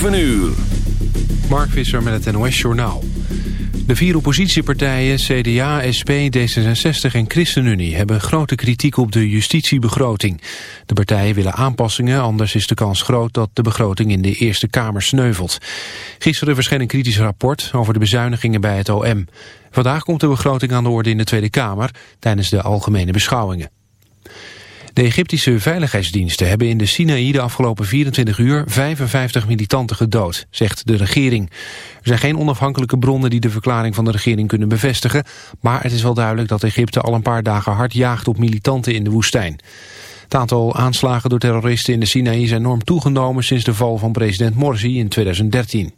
7 uur. Mark Visser met het NOS Journaal. De vier oppositiepartijen CDA, SP, D66 en ChristenUnie hebben grote kritiek op de justitiebegroting. De partijen willen aanpassingen, anders is de kans groot dat de begroting in de Eerste Kamer sneuvelt. Gisteren verscheen een kritisch rapport over de bezuinigingen bij het OM. Vandaag komt de begroting aan de orde in de Tweede Kamer tijdens de algemene beschouwingen. De Egyptische veiligheidsdiensten hebben in de Sinaï de afgelopen 24 uur 55 militanten gedood, zegt de regering. Er zijn geen onafhankelijke bronnen die de verklaring van de regering kunnen bevestigen, maar het is wel duidelijk dat Egypte al een paar dagen hard jaagt op militanten in de woestijn. Het aantal aanslagen door terroristen in de Sinaï is enorm toegenomen sinds de val van president Morsi in 2013.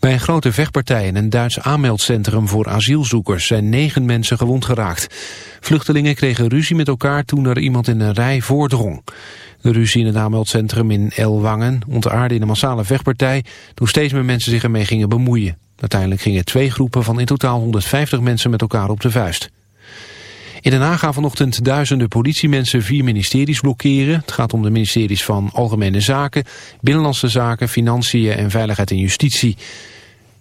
Bij een grote vechtpartij in een Duits aanmeldcentrum voor asielzoekers zijn negen mensen gewond geraakt. Vluchtelingen kregen ruzie met elkaar toen er iemand in een rij voordrong. De ruzie in het aanmeldcentrum in Elwangen ontaarde in een massale vechtpartij toen steeds meer mensen zich ermee gingen bemoeien. Uiteindelijk gingen twee groepen van in totaal 150 mensen met elkaar op de vuist. In Den Haag vanochtend duizenden politiemensen vier ministeries blokkeren. Het gaat om de ministeries van Algemene Zaken, Binnenlandse Zaken, Financiën en Veiligheid en Justitie.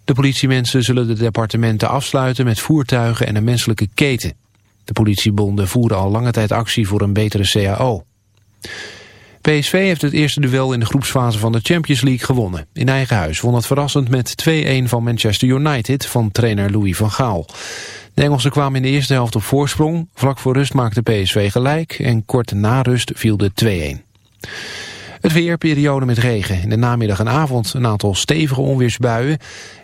De politiemensen zullen de departementen afsluiten met voertuigen en een menselijke keten. De politiebonden voeren al lange tijd actie voor een betere CAO. PSV heeft het eerste duel in de groepsfase van de Champions League gewonnen. In eigen huis won het verrassend met 2-1 van Manchester United van trainer Louis van Gaal. De Engelsen kwamen in de eerste helft op voorsprong. Vlak voor rust maakte PSV gelijk en kort na rust viel de 2-1. Het weer, periode met regen. In de namiddag en avond een aantal stevige onweersbuien.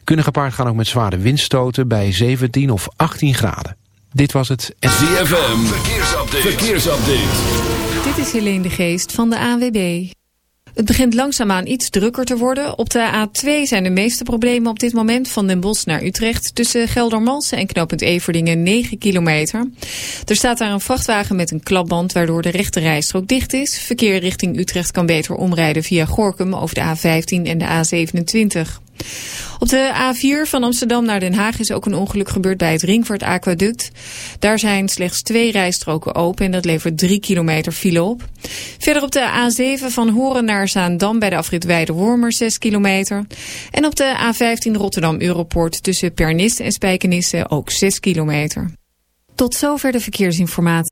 Kunnen gepaard gaan ook met zware windstoten bij 17 of 18 graden. Dit was het... ZFM, verkeersupdate. verkeersupdate. Dit is Helene de Geest van de AWB. Het begint langzaamaan iets drukker te worden. Op de A2 zijn de meeste problemen op dit moment van Den Bosch naar Utrecht... tussen Geldermalsen en knooppunt Everdingen 9 kilometer. Er staat daar een vrachtwagen met een klapband... waardoor de rechte rijstrook dicht is. Verkeer richting Utrecht kan beter omrijden via Gorkum over de A15 en de A27. Op de A4 van Amsterdam naar Den Haag is ook een ongeluk gebeurd bij het Ringvaart Aquaduct. Daar zijn slechts twee rijstroken open en dat levert drie kilometer file op. Verder op de A7 van Horen naar Zaandam bij de afrit Weide-Wormer 6 kilometer. En op de A15 Rotterdam-Europoort tussen Pernis en Spijkenisse ook 6 kilometer. Tot zover de verkeersinformatie.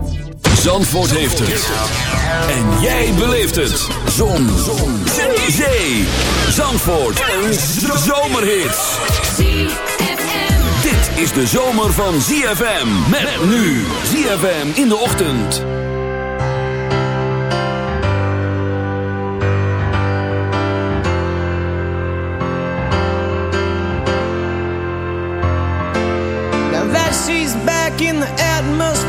Zandvoort heeft het. En jij beleeft het. Zon. Zon. Zee. Zandvoort. Een zomerhit. Dit is de zomer van ZFM. Met nu. ZFM in de ochtend. Now that she's back in the atmosphere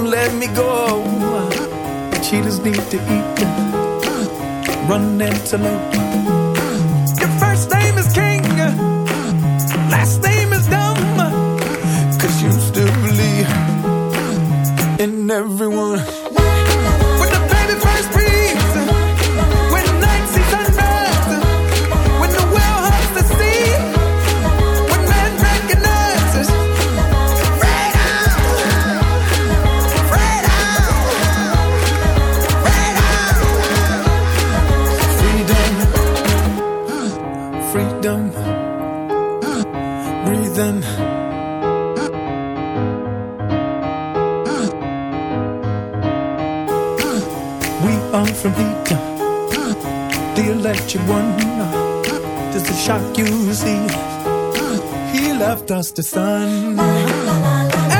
won't let me go. Cheetahs need to eat them. Run antelope one. the shock you see. He left us the sun.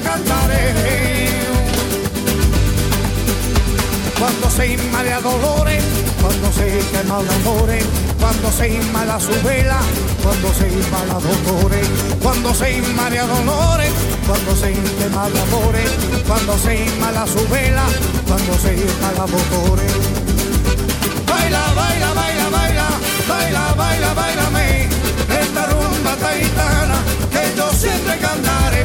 cantaré. Cuando se inmala dolores, cuando se quema de amores, cuando se inmala su vela, cuando se inmala dolores, cuando se inmala dolores, cuando se quema de amores, cuando se inmala su vela, cuando se inmala dolores. Baila, baila, baila, baila, baila, baila, bailame, esta rumba taitana que yo siempre cantaré,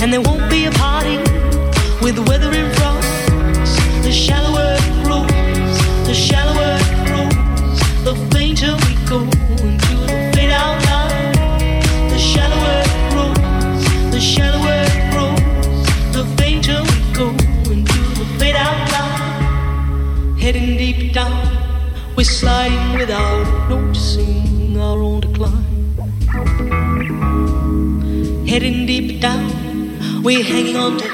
and there won't be a party with the weather in front. The shallower it grows, the shallower it grows, the fainter we go into the fade out line. The shallower it grows, the shallower it grows, the fainter we go into the fade out line. Heading deep down, we're sliding without noticing our own decline. Heading deep we're hanging on to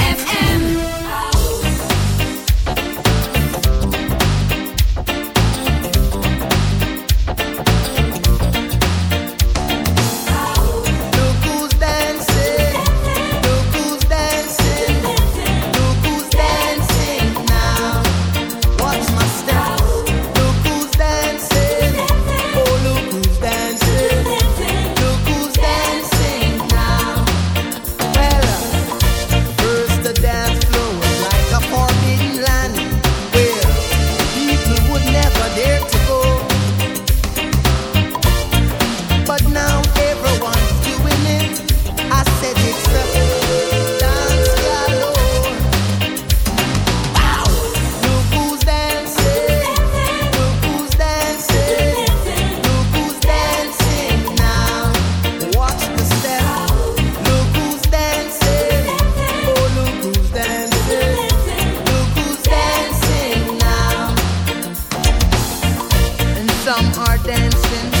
heart dancing.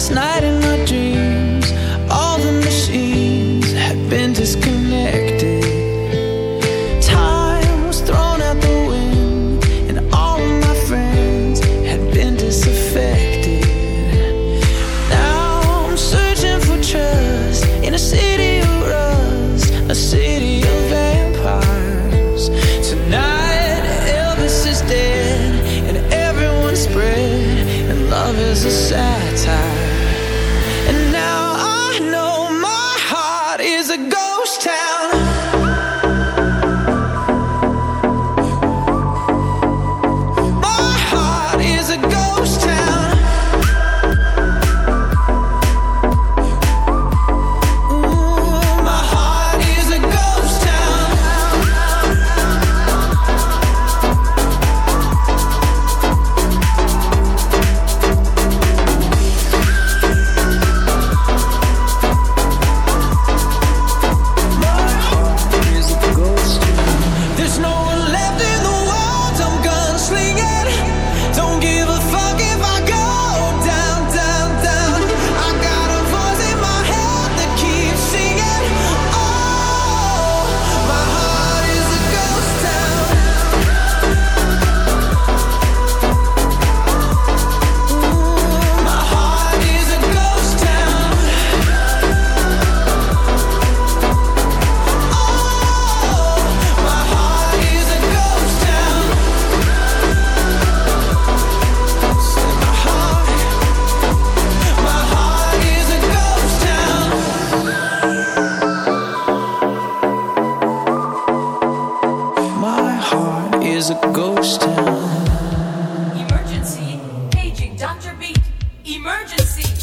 last night in a dream. is a ghost town. Emergency. Paging Dr. Beat. Emergency.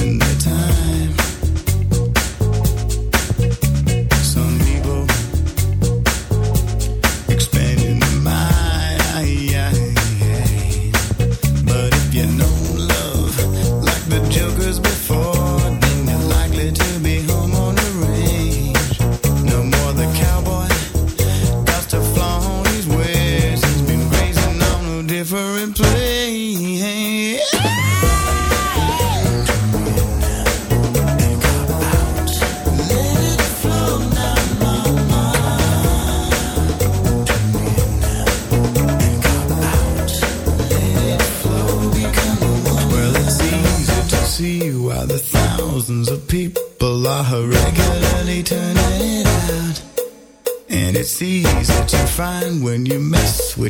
In the time.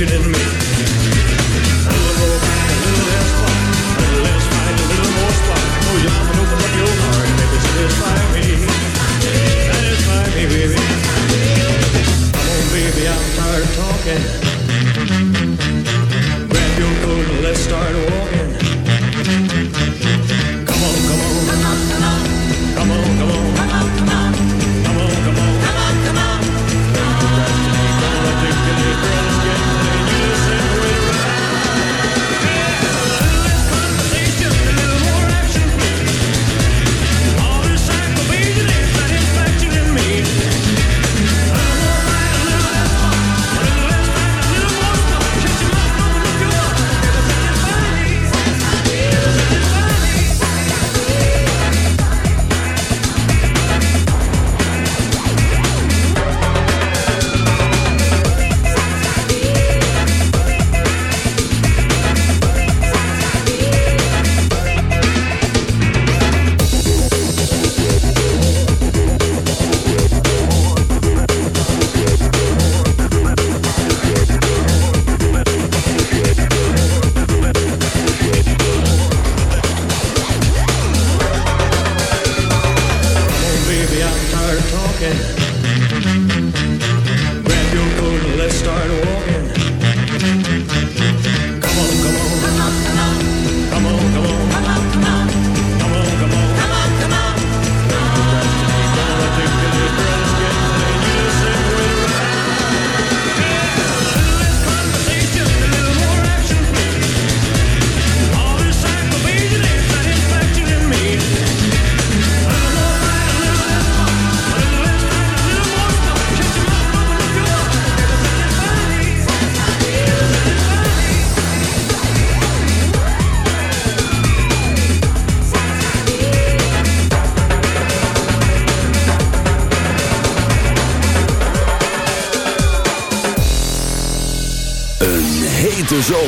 in me.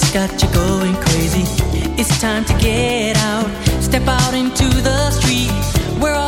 has got you going crazy. It's time to get out, step out into the street. We're all